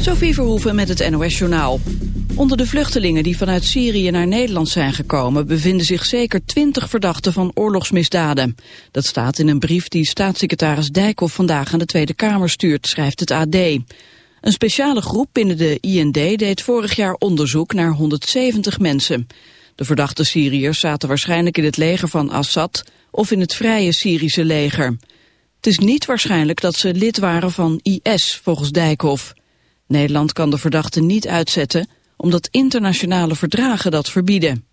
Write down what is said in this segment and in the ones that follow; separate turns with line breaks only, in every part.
Sophie Verhoeven met het NOS-journaal. Onder de vluchtelingen die vanuit Syrië naar Nederland zijn gekomen... bevinden zich zeker twintig verdachten van oorlogsmisdaden. Dat staat in een brief die staatssecretaris Dijkhoff vandaag aan de Tweede Kamer stuurt, schrijft het AD. Een speciale groep binnen de IND deed vorig jaar onderzoek naar 170 mensen. De verdachte Syriërs zaten waarschijnlijk in het leger van Assad... of in het vrije Syrische leger. Het is niet waarschijnlijk dat ze lid waren van IS, volgens Dijkhoff. Nederland kan de verdachten niet uitzetten omdat internationale verdragen dat verbieden.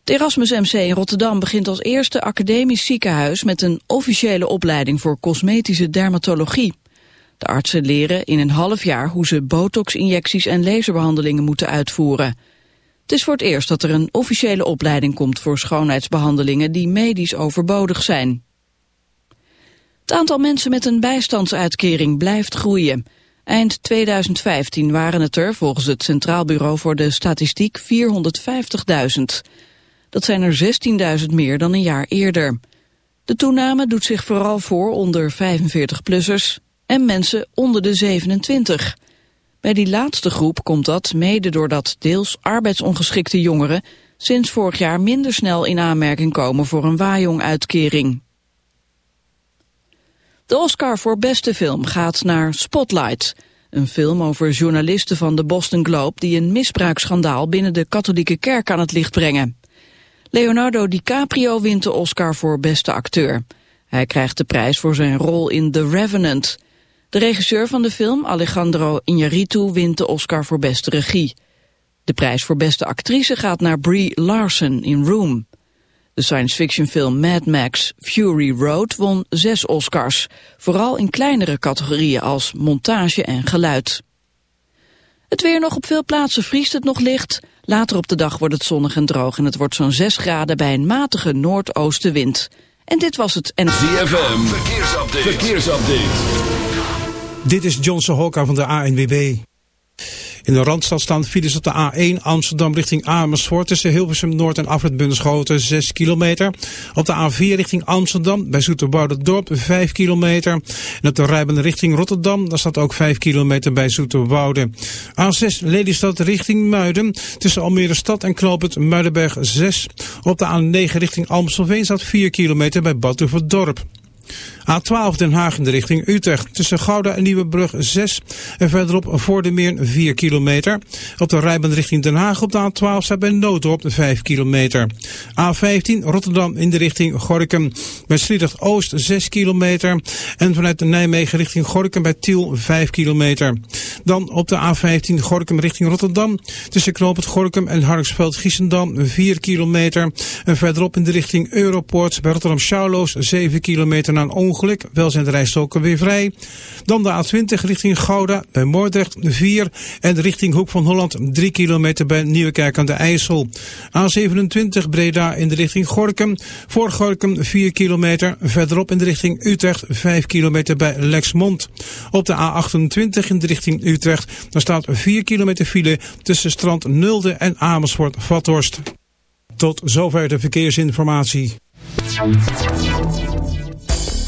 Het Erasmus MC in Rotterdam begint als eerste academisch ziekenhuis met een officiële opleiding voor cosmetische dermatologie. De artsen leren in een half jaar hoe ze botox-injecties en laserbehandelingen moeten uitvoeren. Het is voor het eerst dat er een officiële opleiding komt voor schoonheidsbehandelingen die medisch overbodig zijn. Het aantal mensen met een bijstandsuitkering blijft groeien. Eind 2015 waren het er volgens het Centraal Bureau voor de Statistiek 450.000. Dat zijn er 16.000 meer dan een jaar eerder. De toename doet zich vooral voor onder 45-plussers en mensen onder de 27. Bij die laatste groep komt dat mede doordat deels arbeidsongeschikte jongeren sinds vorig jaar minder snel in aanmerking komen voor een waaijong-uitkering. De Oscar voor beste film gaat naar Spotlight. Een film over journalisten van de Boston Globe... die een misbruiksschandaal binnen de katholieke kerk aan het licht brengen. Leonardo DiCaprio wint de Oscar voor beste acteur. Hij krijgt de prijs voor zijn rol in The Revenant. De regisseur van de film, Alejandro Iñárritu, wint de Oscar voor beste regie. De prijs voor beste actrice gaat naar Brie Larson in Room. De science fiction film Mad Max Fury Road won zes Oscars, vooral in kleinere categorieën als montage en geluid. Het weer nog op veel plaatsen vriest het nog licht. Later op de dag wordt het zonnig en droog en het wordt zo'n 6 graden bij een matige noordoostenwind. En dit was het en...
ZFM, verkeersupdate. verkeersupdate.
Dit is Johnson Hokka van de ANWB. In de Randstad staan files op de A1 Amsterdam richting Amersfoort tussen Hilversum Noord en Afrit Bunschoten 6 kilometer. Op de A4 richting Amsterdam bij Dorp 5 kilometer. En op de rijbaan richting Rotterdam daar staat ook 5 kilometer bij Zoeterwoude. A6 Lelystad richting Muiden tussen Almere Stad en Knoopend Muidenberg 6. Op de A9 richting Amstelveen staat 4 kilometer bij Dorp. A12 Den Haag in de richting Utrecht. Tussen Gouda en Nieuwebrug 6. En verderop voor de meer 4 kilometer. Op de rijbaan richting Den Haag op de A12 staat bij Nooddorp 5 kilometer. A15 Rotterdam in de richting Gorkum. Bij Sliedrecht Oost 6 kilometer. En vanuit de Nijmegen richting Gorkum bij Tiel 5 kilometer. Dan op de A15 Gorkum richting Rotterdam. Tussen Knoopend Gorkum en Harksveld Giessendam 4 kilometer. En verderop in de richting Europoort bij Rotterdam Schouwloos 7 kilometer na een ongeluk. Wel zijn de rijstoken weer vrij. Dan de A20 richting Gouda bij Moordrecht 4. En richting Hoek van Holland 3 kilometer bij Nieuwekerk aan de IJssel. A27 Breda in de richting Gorkum. Voor Gorkum 4 kilometer. Verderop in de richting Utrecht 5 kilometer bij Lexmond. Op de A28 in de richting Utrecht. Daar staat 4 kilometer file tussen Strand Nulde en Amersfoort-Vathorst. Tot zover de verkeersinformatie.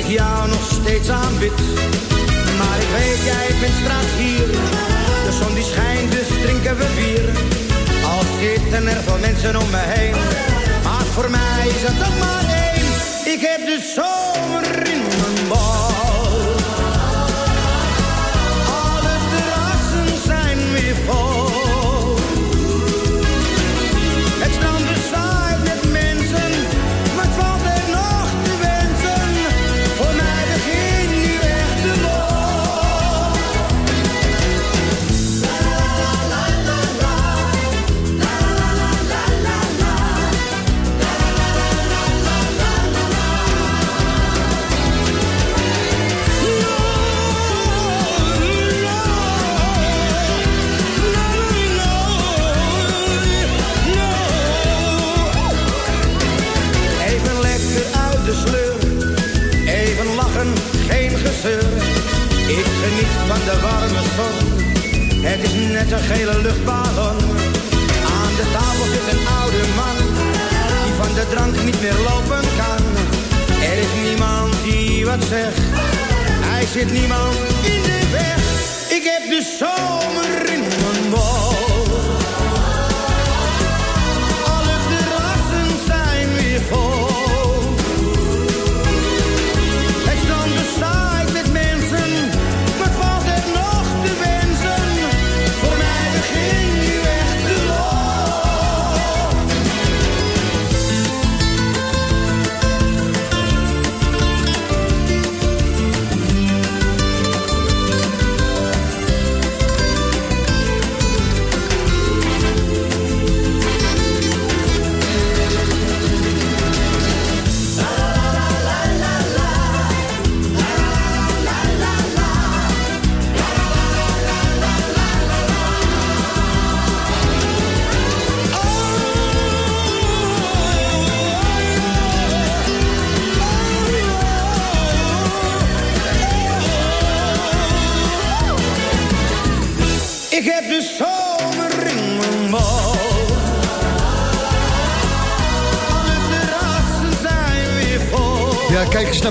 Ik jou nog steeds aanbid. Maar ik weet, jij bent straks hier. De zon die schijnt, dus drinken we bier. Al zitten er veel mensen om me heen. Maar voor mij is het toch maar één. Ik heb de zomer in mijn bal.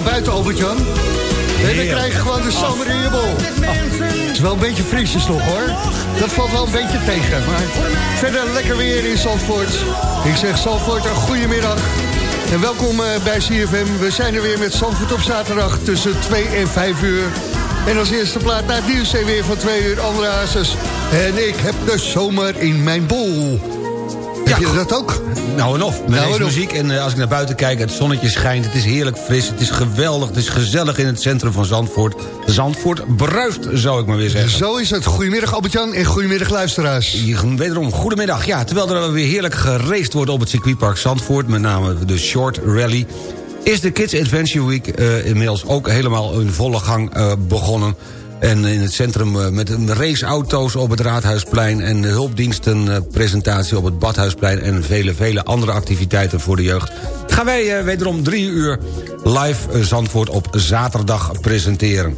Naar buiten, Albert-Jan. En dan krijg je gewoon de zomer in je bol. Het is wel een beetje frisjes nog, hoor. Dat valt wel een beetje tegen. Maar verder lekker weer in Zandvoort. Ik zeg Zandvoort, een goede middag. En welkom eh, bij CFM. We zijn er weer met Zandvoort op zaterdag tussen 2 en 5 uur. En als eerste plaat naar het nieuws en weer van 2 uur André Hazes. En ik heb de zomer in mijn bol. Heb je dat ook?
Nou en of, met
Nou
deze muziek. En eh, als ik naar buiten kijk, het zonnetje schijnt. Het is heerlijk fris, het is geweldig, het is gezellig in het centrum van Zandvoort. Zandvoort bruist, zou ik maar weer zeggen.
Zo is het. Goedemiddag Albert-Jan en goedemiddag luisteraars.
Hier, Wederom, goedemiddag. Ja, terwijl er weer heerlijk geraced wordt op het circuitpark Zandvoort... met name de Short Rally... is de Kids Adventure Week eh, inmiddels ook helemaal in volle gang eh, begonnen. En in het centrum eh, met een raceauto's op het Raadhuisplein... en de hulpdienstenpresentatie op het Badhuisplein... en vele, vele andere activiteiten voor de jeugd... gaan wij eh, wederom drie uur live eh, Zandvoort op zaterdag presenteren.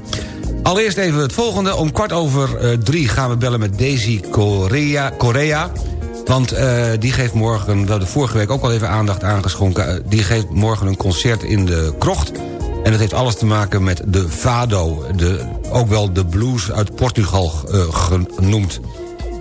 Allereerst even het volgende. Om kwart over drie gaan we bellen met Daisy Correa. Correa want die geeft morgen, we hadden vorige week ook al even aandacht aangeschonken... die geeft morgen een concert in de krocht. En dat heeft alles te maken met de Fado. De, ook wel de blues uit Portugal eh, genoemd.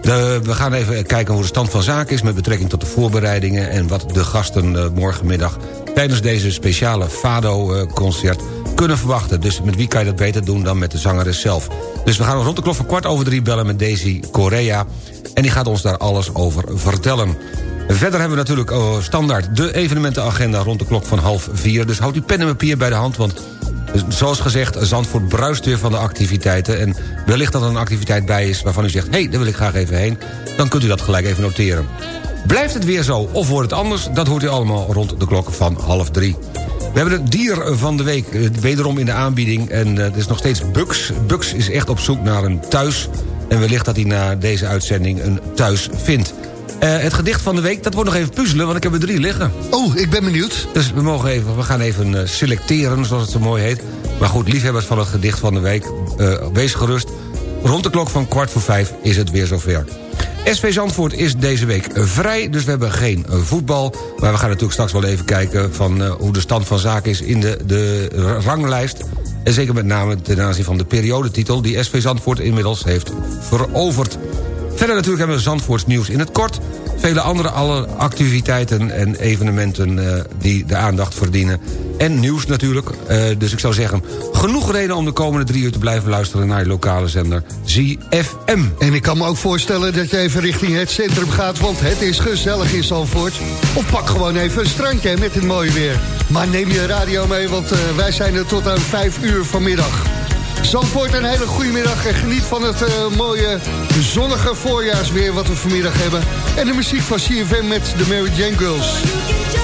De, we gaan even kijken hoe de stand van zaken is... met betrekking tot de voorbereidingen... en wat de gasten eh, morgenmiddag tijdens deze speciale Fado-concert kunnen verwachten. Dus met wie kan je dat beter doen dan met de zangeres zelf. Dus we gaan rond de klok van kwart over drie bellen met Daisy Correa... en die gaat ons daar alles over vertellen. Verder hebben we natuurlijk eh, standaard de evenementenagenda rond de klok van half vier. Dus houd uw pen en papier bij de hand, want eh, zoals gezegd... Zandvoort bruist weer van de activiteiten. En wellicht dat er een activiteit bij is waarvan u zegt... hé, hey, daar wil ik graag even heen. Dan kunt u dat gelijk even noteren. Blijft het weer zo of wordt het anders? Dat hoort u allemaal rond de klok van half drie. We hebben het dier van de week eh, wederom in de aanbieding. En het is nog steeds Bux. Bux is echt op zoek naar een thuis. En wellicht dat hij na deze uitzending een thuis vindt. Eh, het gedicht van de week, dat wordt nog even puzzelen... want ik heb er drie liggen.
Oh, ik ben benieuwd.
Dus we, mogen even, we gaan even eh, selecteren, zoals het zo mooi heet. Maar goed, liefhebbers van het gedicht van de week, eh, wees gerust. Rond de klok van kwart voor vijf is het weer zover. SV Zandvoort is deze week vrij, dus we hebben geen voetbal. Maar we gaan natuurlijk straks wel even kijken... van hoe de stand van zaken is in de, de ranglijst. En zeker met name ten aanzien van de periodetitel... die SV Zandvoort inmiddels heeft veroverd. Verder natuurlijk hebben we Zandvoorts nieuws in het kort vele andere alle activiteiten en evenementen uh, die de aandacht verdienen. En nieuws natuurlijk. Uh, dus ik zou zeggen, genoeg reden om de komende drie uur te blijven luisteren... naar je lokale zender ZFM.
En ik kan me ook voorstellen dat je even richting het centrum gaat... want het is gezellig in Zandvoort. Of pak gewoon even een strandje met het mooie weer. Maar neem je radio mee, want uh, wij zijn er tot aan vijf uur vanmiddag. Zandvoort, een hele goede middag en geniet van het uh, mooie zonnige voorjaarsweer wat we vanmiddag hebben. En de muziek van CFM met de Mary Jane Girls.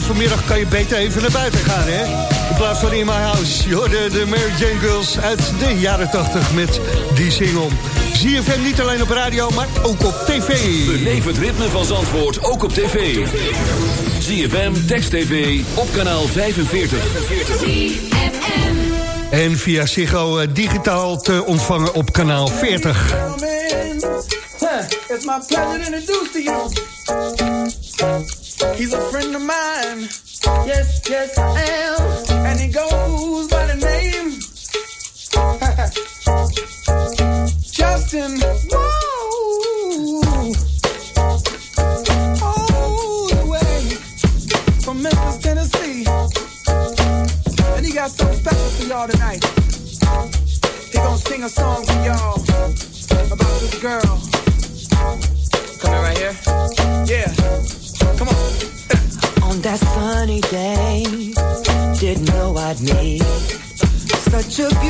Vanmiddag kan je beter even naar buiten gaan, hè? In plaats van in my house. Je hoorde de Mary Jane Girls uit de jaren 80 met die single. ZFM niet alleen op radio, maar ook op tv.
Beleef het ritme van Zandvoort, ook op tv. ZFM, Text TV, op kanaal 45.
En via Ziggo uh, digitaal te ontvangen op kanaal 40.
Oh, It's my pleasure to introduce to you. He's a friend of mine. Yes, yes, I am. And he goes
You.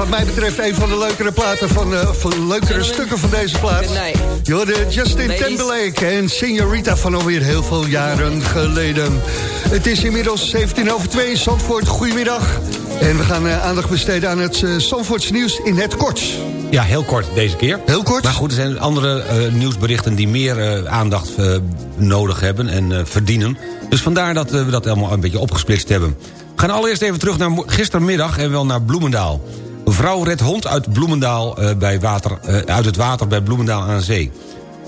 Wat mij betreft een van de leukere platen van, eh, van leukere stukken van deze plaat. Hoorde Justin
Ladies.
Timberlake en Senorita van alweer heel veel jaren geleden. Het is inmiddels 17 over 2 Zandvoort, goedemiddag. En we gaan eh, aandacht besteden aan het uh, Zandvoorts nieuws in het kort.
Ja, heel kort deze keer.
Heel kort?
Maar goed, er zijn andere eh, nieuwsberichten die meer eh, aandacht eh, nodig hebben en eh, verdienen. Dus vandaar dat eh, we dat allemaal een beetje opgesplitst hebben. We gaan allereerst even terug naar gistermiddag en wel naar Bloemendaal. Vrouw redt hond uit, Bloemendaal, eh, bij water, eh, uit het water bij Bloemendaal aan zee.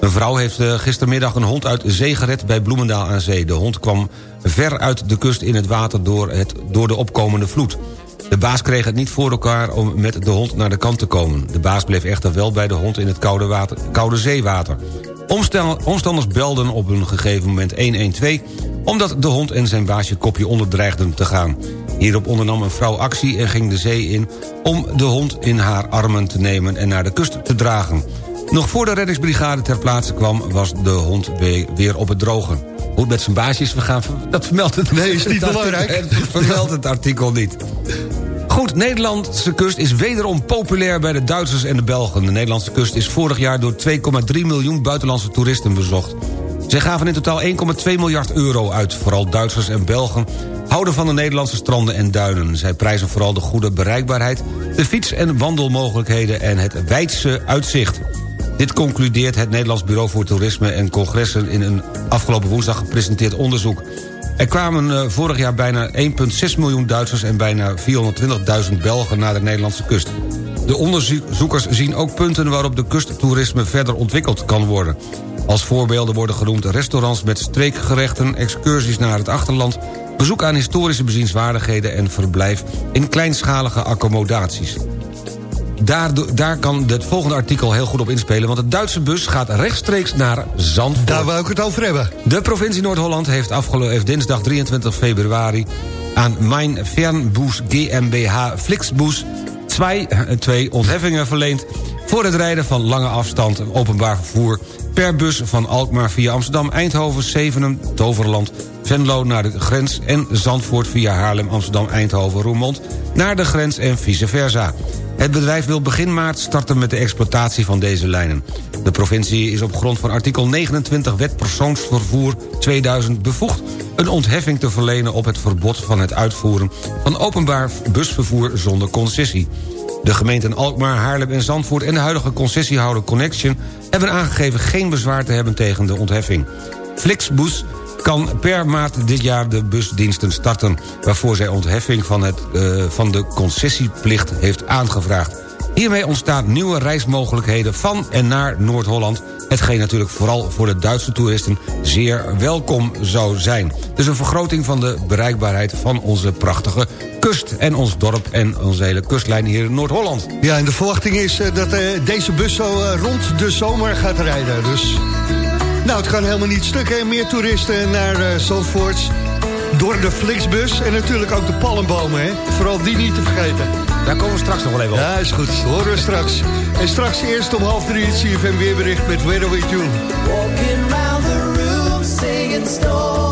Een vrouw heeft eh, gistermiddag een hond uit zee gered bij Bloemendaal aan zee. De hond kwam ver uit de kust in het water door, het, door de opkomende vloed. De baas kreeg het niet voor elkaar om met de hond naar de kant te komen. De baas bleef echter wel bij de hond in het koude, water, koude zeewater. Omstanders belden op een gegeven moment 112... omdat de hond en zijn baasje kopje onder dreigden te gaan. Hierop ondernam een vrouw actie en ging de zee in... om de hond in haar armen te nemen en naar de kust te dragen. Nog voor de reddingsbrigade ter plaatse kwam... was de hond weer op het droge. Hoe het met zijn baasjes gaan, dat vermeldt het
Nee, is niet belangrijk.
Het vermeldt het artikel niet. Goed, Nederlandse kust is wederom populair bij de Duitsers en de Belgen. De Nederlandse kust is vorig jaar door 2,3 miljoen buitenlandse toeristen bezocht. Zij gaven in totaal 1,2 miljard euro uit. Vooral Duitsers en Belgen houden van de Nederlandse stranden en duinen. Zij prijzen vooral de goede bereikbaarheid, de fiets- en wandelmogelijkheden... en het wijdse uitzicht. Dit concludeert het Nederlands Bureau voor Toerisme en Congressen... in een afgelopen woensdag gepresenteerd onderzoek. Er kwamen uh, vorig jaar bijna 1,6 miljoen Duitsers... en bijna 420.000 Belgen naar de Nederlandse kust. De onderzoekers zien ook punten waarop de kusttoerisme verder ontwikkeld kan worden. Als voorbeelden worden genoemd restaurants met streekgerechten... excursies naar het achterland, bezoek aan historische bezienswaardigheden... en verblijf in kleinschalige accommodaties. Daar, daar kan het volgende artikel heel goed op inspelen... want de Duitse bus gaat rechtstreeks naar Zandvoort.
Daar wou ik het over hebben.
De provincie Noord-Holland heeft, heeft dinsdag 23 februari... aan Mijn Fernbus GmbH Flixbus twee, twee ontheffingen verleend... voor het rijden van lange afstand openbaar vervoer... per bus van Alkmaar via Amsterdam, Eindhoven, Zevenum, Toverland... Venlo naar de grens en Zandvoort via Haarlem, Amsterdam, Eindhoven, Roermond... naar de grens en vice versa. Het bedrijf wil begin maart starten met de exploitatie van deze lijnen. De provincie is op grond van artikel 29 Wet Persoonsvervoer 2000 bevoegd... een ontheffing te verlenen op het verbod van het uitvoeren... van openbaar busvervoer zonder concessie. De gemeenten Alkmaar, Haarlem en Zandvoort... en de huidige concessiehouder Connection... hebben aangegeven geen bezwaar te hebben tegen de ontheffing. Flixbus kan per maand dit jaar de busdiensten starten... waarvoor zij ontheffing van, het, uh, van de concessieplicht heeft aangevraagd. Hiermee ontstaan nieuwe reismogelijkheden van en naar Noord-Holland... hetgeen natuurlijk vooral voor de Duitse toeristen zeer welkom zou zijn. Dus een vergroting van de bereikbaarheid van onze prachtige kust... en ons dorp en onze hele kustlijn hier in Noord-Holland.
Ja, en de verwachting is uh, dat uh, deze bus zo rond de zomer gaat rijden, dus... Nou, het kan helemaal niet stuk, hè? Meer toeristen naar uh. Door de Flixbus en natuurlijk ook de palmbomen, hè? Vooral die niet te vergeten.
Daar komen we straks nog wel even op.
Ja, is goed. Horen we straks. En straks eerst om half drie het CFM weerbericht met Weather With You.
Walking round the room, singing stormy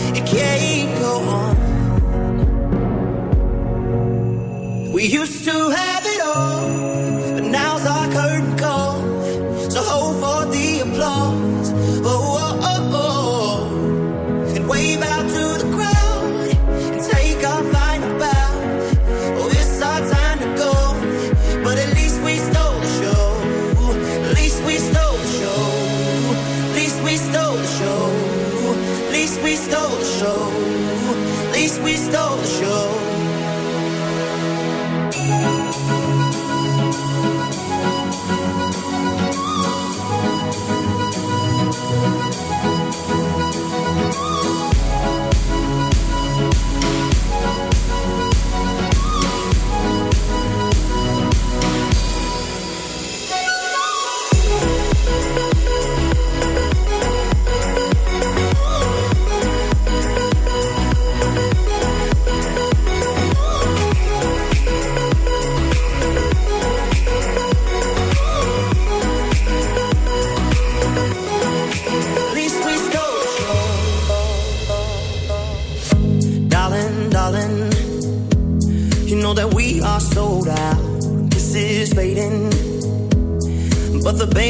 it can't go on. We used to have it all,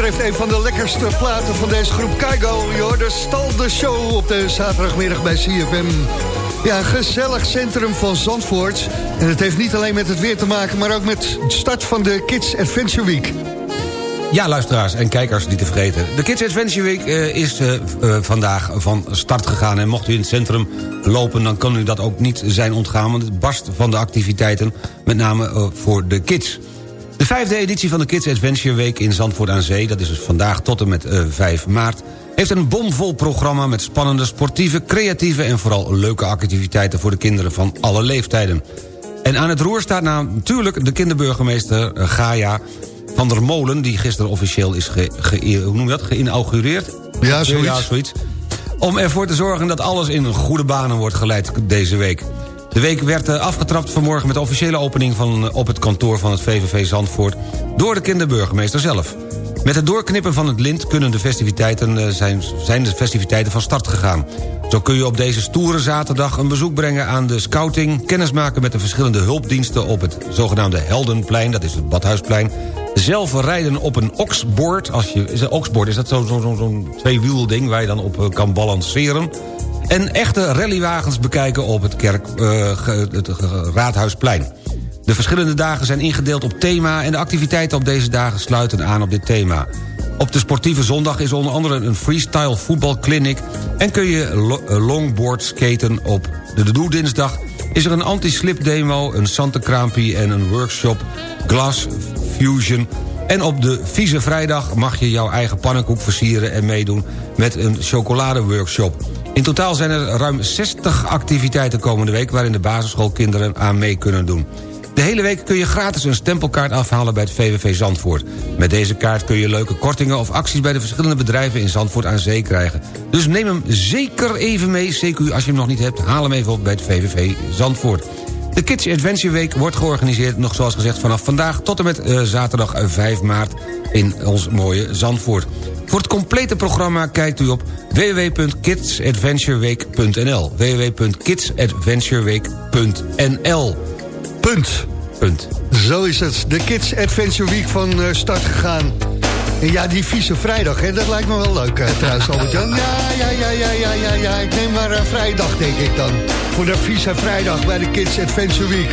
betreft een van de lekkerste platen van deze groep Kaigo. Joh, de stal de show op de zaterdagmiddag bij CFM. Ja, gezellig centrum van Zandvoort. En het heeft niet alleen met het weer te maken... maar ook met de start van de Kids Adventure Week.
Ja, luisteraars en kijkers niet te vergeten. De Kids Adventure Week eh, is eh, eh, vandaag van start gegaan... en mocht u in het centrum lopen, dan kan u dat ook niet zijn ontgaan... want het barst van de activiteiten, met name voor de kids. De vijfde editie van de Kids Adventure Week in Zandvoort aan Zee... dat is dus vandaag tot en met eh, 5 maart... heeft een bomvol programma met spannende, sportieve, creatieve... en vooral leuke activiteiten voor de kinderen van alle leeftijden. En aan het roer staat natuurlijk de kinderburgemeester eh, Gaia van der Molen... die gisteren officieel is ge, ge- hoe noem je dat, geïnaugureerd.
Ja, zoiets.
Ja, zoiets. Om ervoor te zorgen dat alles in goede banen wordt geleid deze week. De week werd eh, afgetrapt vanmorgen met de officiële opening van, eh, op het kantoor van het VVV Zandvoort... door de kinderburgemeester zelf. Met het doorknippen van het lint kunnen de festiviteiten, eh, zijn, zijn de festiviteiten van start gegaan. Zo kun je op deze stoere zaterdag een bezoek brengen aan de scouting... kennismaken met de verschillende hulpdiensten op het zogenaamde Heldenplein... dat is het Badhuisplein... zelf rijden op een oxboard. Als je, is een is dat zo'n zo, zo, zo'n tweewiel-ding... waar je dan op kan balanceren... En echte rallywagens bekijken op het, kerk, eh, het Raadhuisplein. De verschillende dagen zijn ingedeeld op thema... en de activiteiten op deze dagen sluiten aan op dit thema. Op de sportieve zondag is onder andere een freestyle voetbalclinic... en kun je eh, longboard skaten op de Doe-dinsdag... is er een anti-slip demo, een santenkraampie en een workshop Glass Fusion... En op de Vieze Vrijdag mag je jouw eigen pannenkoek versieren... en meedoen met een chocoladeworkshop. In totaal zijn er ruim 60 activiteiten komende week... waarin de basisschoolkinderen aan mee kunnen doen. De hele week kun je gratis een stempelkaart afhalen bij het VVV Zandvoort. Met deze kaart kun je leuke kortingen of acties... bij de verschillende bedrijven in Zandvoort aan zee krijgen. Dus neem hem zeker even mee. CQ als je hem nog niet hebt, haal hem even op bij het VVV Zandvoort. De Kids Adventure Week wordt georganiseerd, nog zoals gezegd... vanaf vandaag tot en met eh, zaterdag eh, 5 maart in ons mooie Zandvoort. Voor het complete programma kijkt u op www.kidsadventureweek.nl www.kidsadventureweek.nl
Punt.
Punt.
Zo is het. De Kids Adventure Week van eh, start gegaan. En ja, die vieze vrijdag, hè, dat lijkt me wel leuk uh, trouwens, Albert-Jan. Ja, ja, ja, ja, ja, ja, ja. Ik neem maar een vrijdag, denk ik dan. Voor de vieze vrijdag bij de Kids Adventure Week.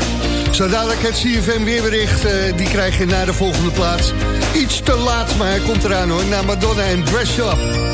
Zo dadelijk het CFM weerbericht, uh, die krijg je naar de volgende plaats. Iets te laat, maar hij komt eraan hoor. Naar Madonna en Dress Up.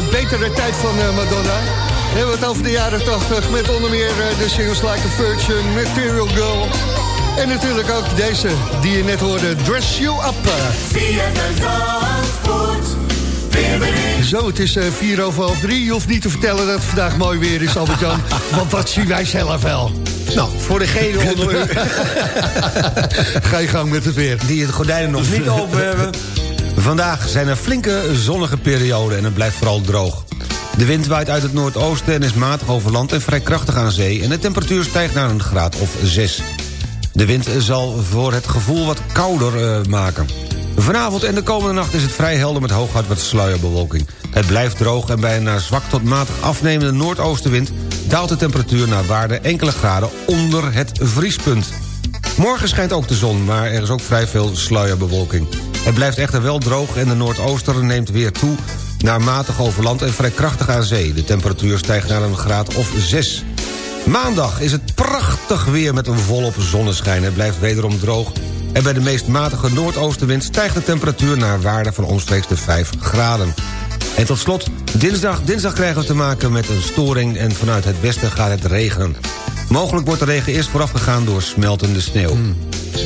De betere tijd van eh, Madonna. We hebben het over de jaren 80 met onder meer eh, de singles Like a Virgin, Material Girl. En natuurlijk ook deze die je net hoorde, Dress You Up. Zo, het is eh, vier over half drie. Je hoeft niet te vertellen dat het vandaag mooi weer is, Albert-Jan. want dat zien wij zelf wel.
Nou, voor degene onder u
Ga je gang met het weer.
die het gordijnen nog niet open hebben... Vandaag zijn er flinke zonnige perioden en het blijft vooral droog. De wind waait uit het noordoosten en is matig over land en vrij krachtig aan zee... en de temperatuur stijgt naar een graad of 6. De wind zal voor het gevoel wat kouder eh, maken. Vanavond en de komende nacht is het vrij helder met hooguit wat sluierbewolking. Het blijft droog en bij een naar zwak tot matig afnemende noordoostenwind... daalt de temperatuur naar waarde enkele graden onder het vriespunt. Morgen schijnt ook de zon, maar er is ook vrij veel sluierbewolking. Het blijft echter wel droog en de noordooster neemt weer toe... naar matig over land en vrij krachtig aan zee. De temperatuur stijgt naar een graad of 6. Maandag is het prachtig weer met een volop zonneschijn. Het blijft wederom droog en bij de meest matige noordoostenwind... stijgt de temperatuur naar waarde van omstreeks de 5 graden. En tot slot, dinsdag, dinsdag krijgen we te maken met een storing... en vanuit het westen gaat het regenen. Mogelijk wordt de regen eerst voorafgegaan door smeltende sneeuw.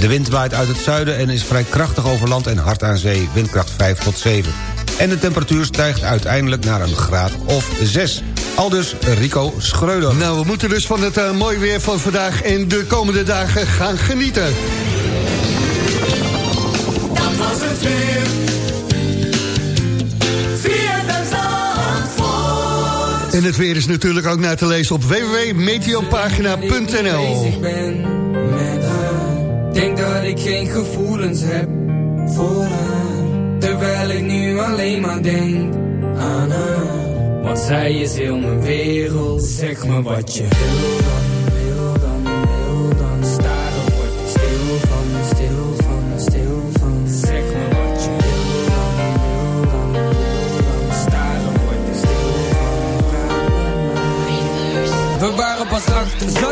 De wind waait uit het zuiden en is vrij krachtig over land en hard aan zee. Windkracht 5 tot 7. En de temperatuur stijgt uiteindelijk naar een graad of 6. Aldus Rico Schreuder.
Nou, we moeten dus van het uh, mooi weer van vandaag en de komende dagen gaan genieten.
Dat was het weer.
En het weer is natuurlijk ook naar te lezen op www.meteopagina.nl.
Denk dat ik geen gevoelens heb voor haar. Terwijl ik nu alleen maar denk aan haar. Want zij is heel mijn wereld. Zeg me wat je wil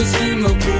Ik lijk misschien wel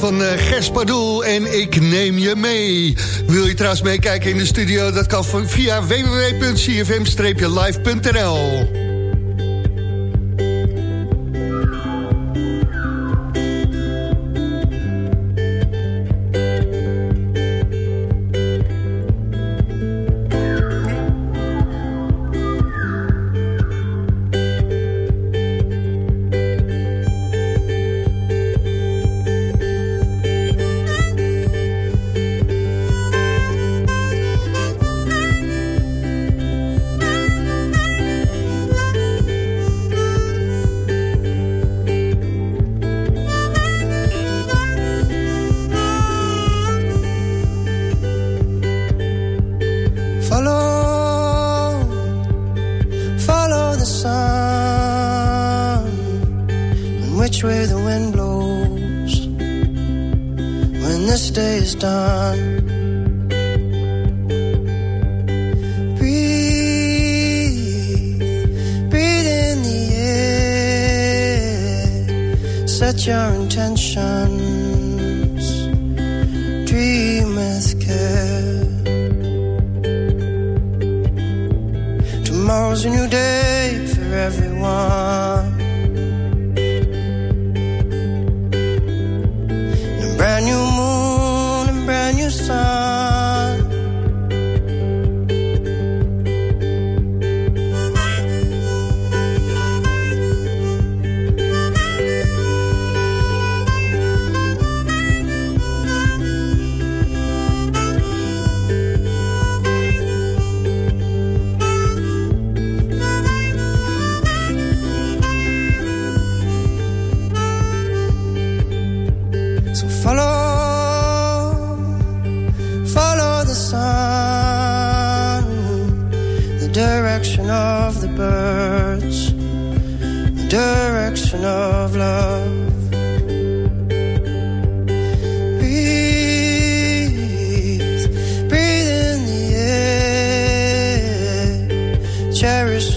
van eh Gers Pardoel en Ik Neem Je Mee. Wil je trouwens meekijken in de studio? Dat kan via www.cfm-live.nl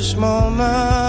precious moment.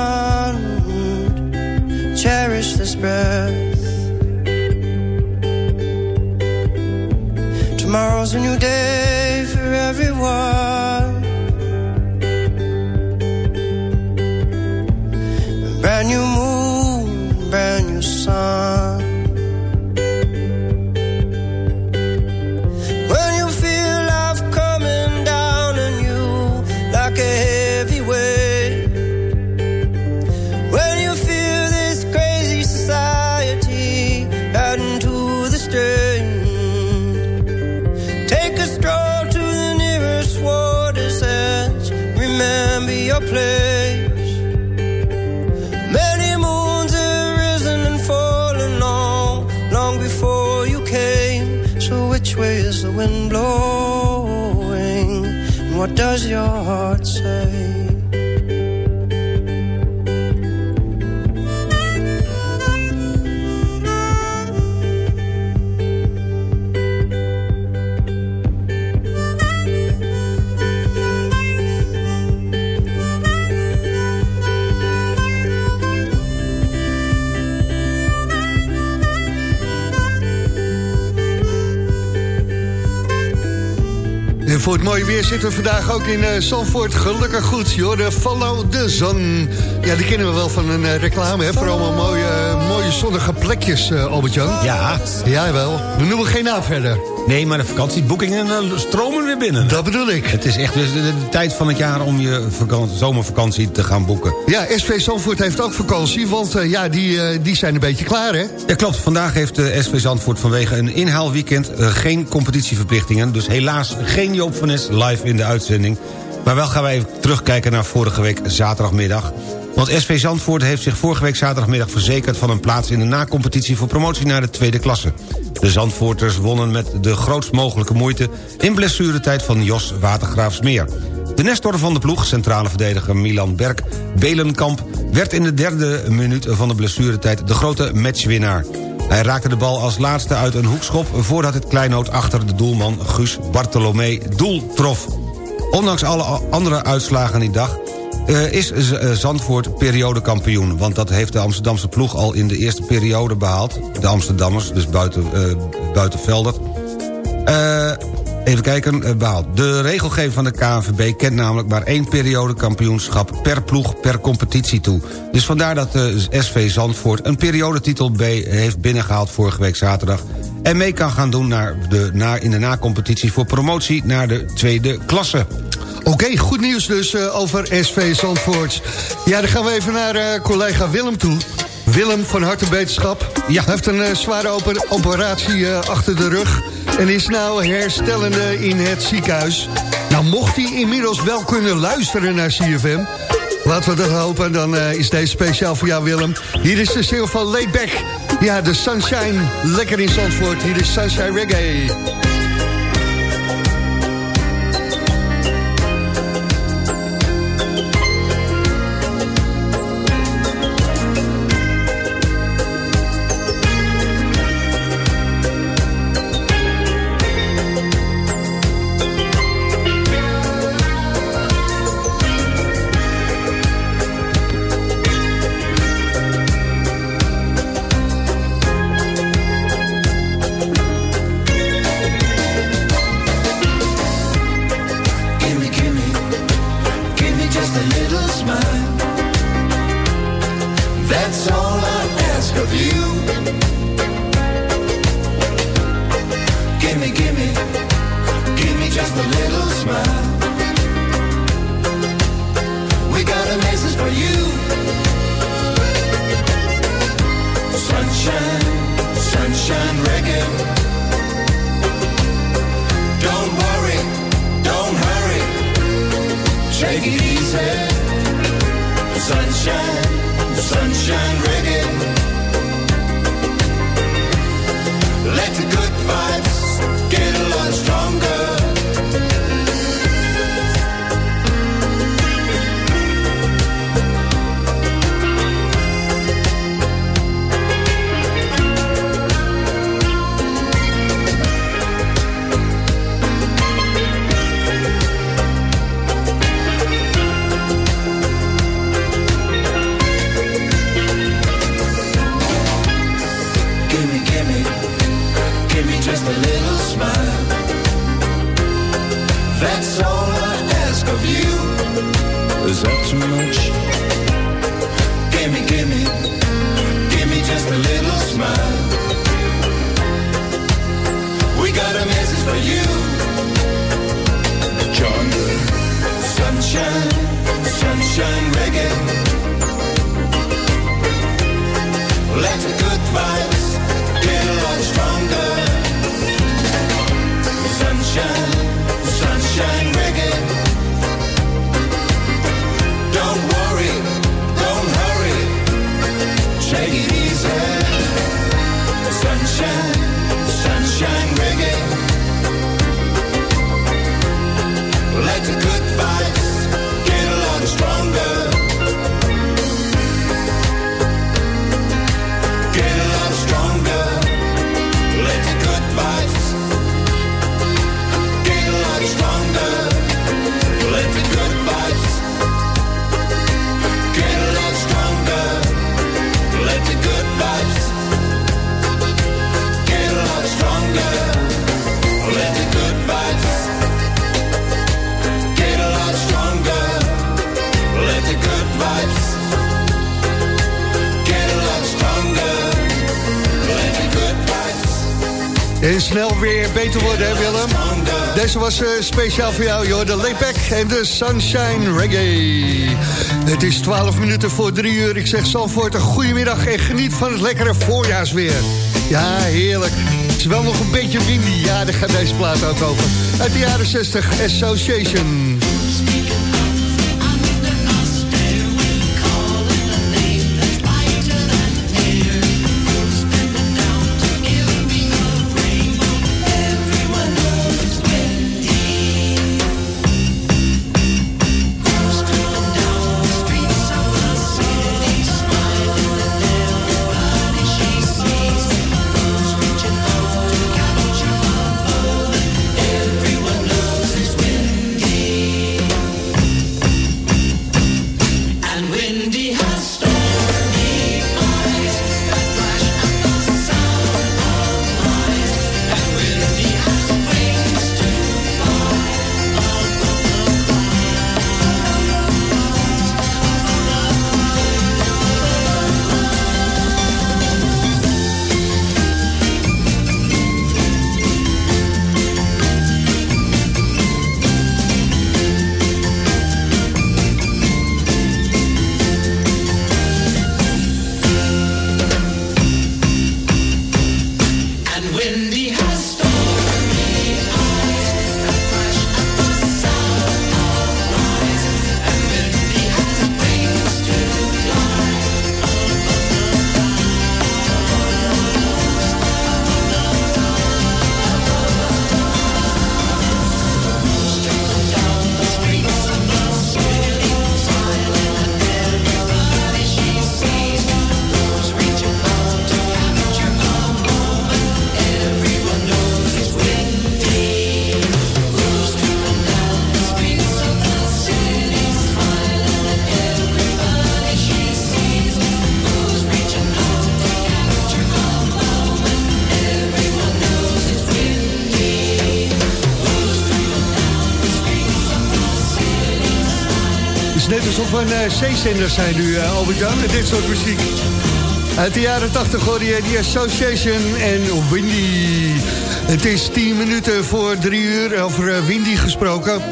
Mooie weer zitten we vandaag ook in eh Zandvoort. Gelukkig goed, joh. De Follow the Sun. Ja, die kennen we wel van een eh, reclame, hè. Voor allemaal mooie, eh, mooie zonnige plekjes, eh Albert-Jan.
Ja.
Ja, wel. We noemen geen naam verder.
Nee, maar de vakantieboekingen eh, stromen weer binnen.
Dat bedoel ik.
Het is echt de, de- de tijd van het jaar om je vakantie, zomervakantie te gaan boeken.
Ja, SV Zandvoort heeft ook vakantie, want eh, ja, die, die zijn een beetje klaar, hè?
Ja, klopt. Vandaag heeft de SV Zandvoort vanwege een inhaalweekend geen competitieverplichtingen. Dus helaas geen Joop van Nes live in de uitzending. Maar wel gaan wij even terugkijken naar vorige week zaterdagmiddag. Want SV Zandvoort heeft zich vorige week zaterdagmiddag verzekerd... van een plaats in de nacompetitie voor promotie naar de tweede klasse. De Zandvoorters wonnen met de grootst mogelijke moeite... in blessuretijd van Jos Watergraafsmeer. De nestor van de ploeg, centrale verdediger Milan Berk Belenkamp... werd in de derde minuut van de blessuretijd de grote matchwinnaar. Hij raakte de bal als laatste uit een hoekschop... voordat het kleinoot achter de doelman Guus Bartolomé doel trof. Ondanks alle andere uitslagen die dag... eh, is eh, Zandvoort periodekampioen. Want dat heeft de Amsterdamse ploeg al in de eerste periode behaald. De Amsterdammers, dus buiten. Eh, even kijken, eh, behaald. De regelgeving van de KNVB kent namelijk maar één periodekampioenschap... per ploeg per competitie toe. Dus vandaar dat de SV Zandvoort een periodetitel B heeft binnengehaald vorige week zaterdag... en mee kan gaan doen naar de, naar, in de nacompetitie voor promotie naar de tweede klasse.
Oké, goed nieuws dus eh, over SV Zandvoort. Ja, dan gaan we even naar eh, collega Willem toe. Willem, van harte beterschap. Ja. Hij heeft een eh, zware oper- operatie achter de rug... en is nou herstellende in het ziekenhuis. Nou, mocht hij inmiddels wel kunnen luisteren naar CFM... laten we dat hopen, dan is deze speciaal voor jou, Willem. Hier is de single van Layback. Ja, de Sunshine, lekker in Zandvoort. Hier is Sunshine Reggae.
was eh, speciaal voor jou, joh. De en de Sunshine Reggae. Het is 12 minuten voor 3 uur. Ik zeg Zalvoort een goedemiddag en geniet van het lekkere voorjaarsweer. Ja, heerlijk. Het is wel nog een beetje windy. Ja, daar gaat deze plaat ook. Uit de jaren 60, Association. gewoon eh, zeezenders zijn nu, eh, Albert Jan, met dit soort muziek.
Uit de jaren 80 hoorde je The Association en Windy. Het is 10 minuten voor drie uur over eh, Windy gesproken.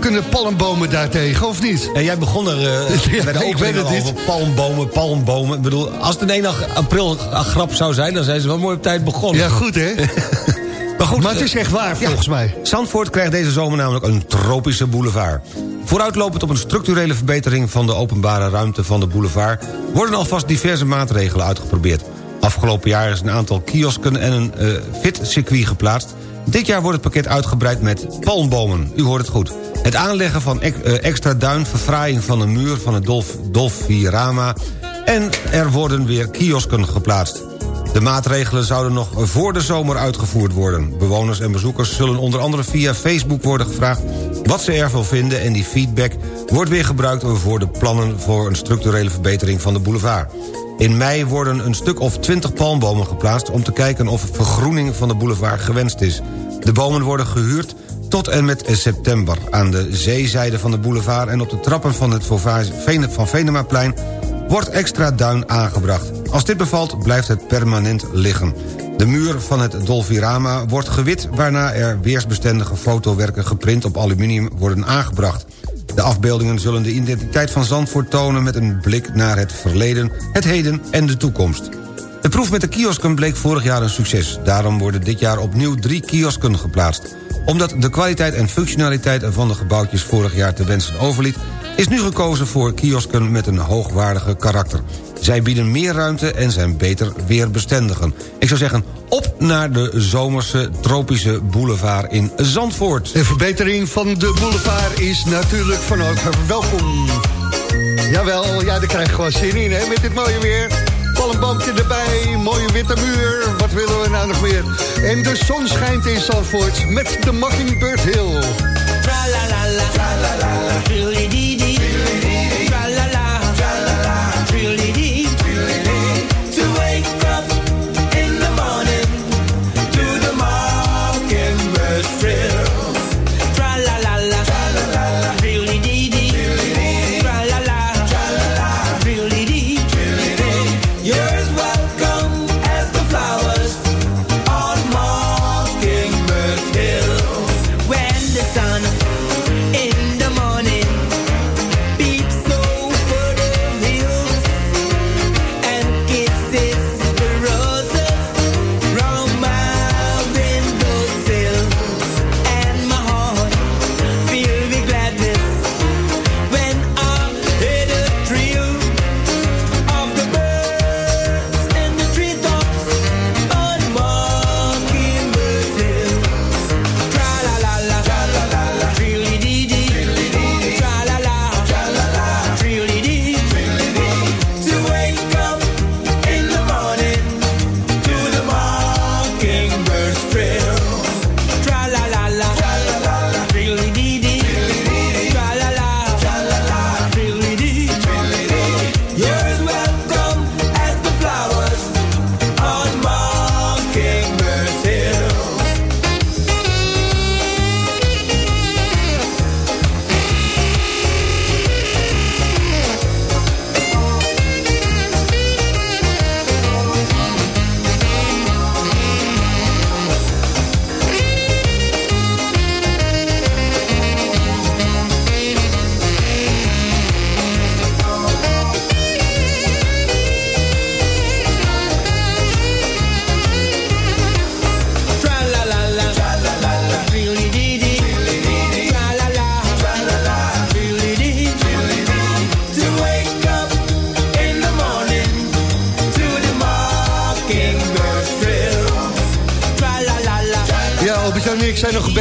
Kunnen palmbomen daartegen of niet?
Ja, jij begon er bij
ik weet het
over niet. palmbomen, palmbomen. Ik bedoel, als het een 1 april een grap zou zijn... dan zijn ze wel mooi op tijd begonnen.
Ja, goed hè?
maar goed,
maar het is echt waar volgens mij.
Zandvoort krijgt deze zomer namelijk een tropische boulevard. Vooruitlopend op een structurele verbetering van de openbare ruimte van de boulevard... worden alvast diverse maatregelen uitgeprobeerd. Afgelopen jaar is een aantal kiosken en een eh fit-circuit geplaatst. Dit jaar wordt het pakket uitgebreid met palmbomen. U hoort het goed. Het aanleggen van eh, extra duin, verfraaiing van de muur van het Dolf, Dolfirama... en er worden weer kiosken geplaatst. De maatregelen zouden nog voor de zomer uitgevoerd worden. Bewoners en bezoekers zullen onder andere via Facebook worden gevraagd... wat ze ervan vinden en die feedback wordt weer gebruikt... voor de plannen voor een structurele verbetering van de boulevard. In mei worden een stuk of 20 palmbomen geplaatst... om te kijken of vergroening van de boulevard gewenst is. De bomen worden gehuurd tot en met september. Aan de zeezijde van de boulevard en op de trappen van het van Venemaplein wordt extra duin aangebracht. Als dit bevalt, blijft het permanent liggen. De muur van het Dolfirama wordt gewit... waarna er weersbestendige fotowerken geprint op aluminium worden aangebracht. De afbeeldingen zullen de identiteit van Zandvoort tonen... met een blik naar het verleden, het heden en de toekomst. De proef met de kiosken bleek vorig jaar een succes. Daarom worden dit jaar opnieuw drie kiosken geplaatst. Omdat de kwaliteit en functionaliteit van de gebouwtjes vorig jaar te wensen overliet... is nu gekozen voor kiosken met een hoogwaardige karakter. Zij bieden meer ruimte en zijn beter weerbestendigen. Ik zou zeggen, op naar de zomerse tropische boulevard in Zandvoort.
De verbetering van de boulevard is natuurlijk van harte welkom. Jawel, ja, daar krijg je gewoon zin in, hè, met dit mooie weer. Palmboomtje erbij, mooie witte muur, wat willen we nou nog meer? En de zon schijnt in Zandvoort met de Mockingbird Hill.
Tra-la-la.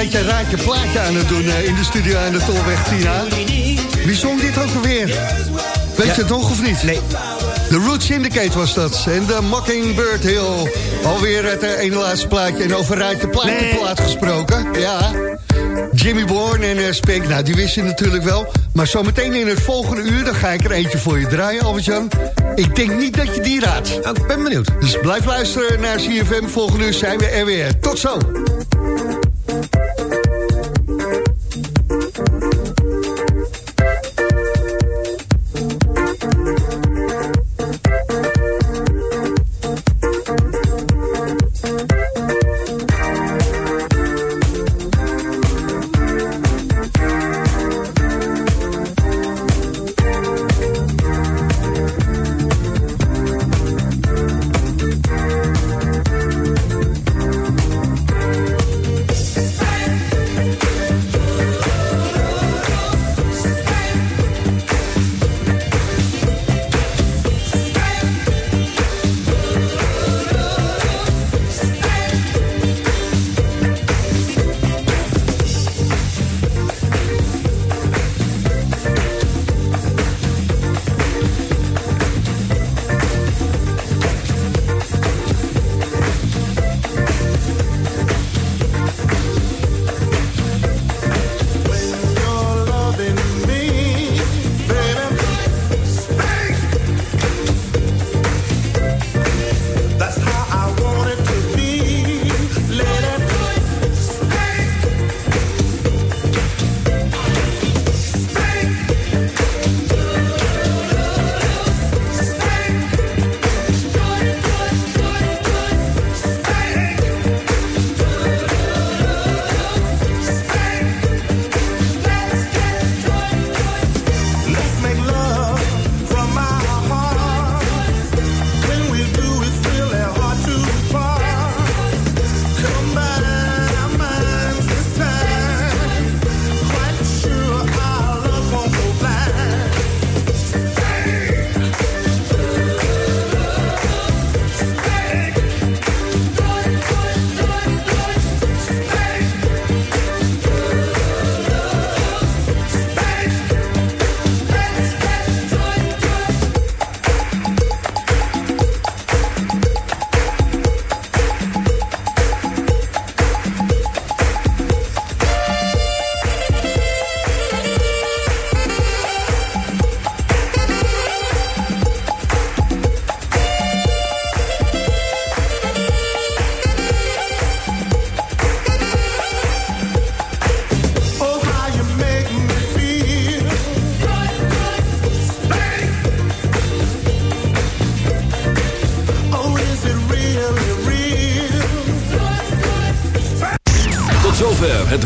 Beetje raadje plaatje aan het doen eh, in de studio aan de Tolweg Tina. Wie zong dit ook alweer? Weet je het nog of niet?
Nee.
De Root Syndicate was dat. En de Mockingbird Hill. Alweer het eh, ene laatste plaatje. En over raadje plaatje plaat gesproken. Ja. Jimmy Bourne en uh, Spink, nou die wist je natuurlijk wel. Maar zometeen in het volgende uur, dan ga ik er eentje voor je draaien, Albert-Jan. Ik denk niet dat je die raadt.
Nou, ik ben benieuwd.
Dus blijf luisteren naar CFM. Volgende uur zijn we er weer. Tot zo.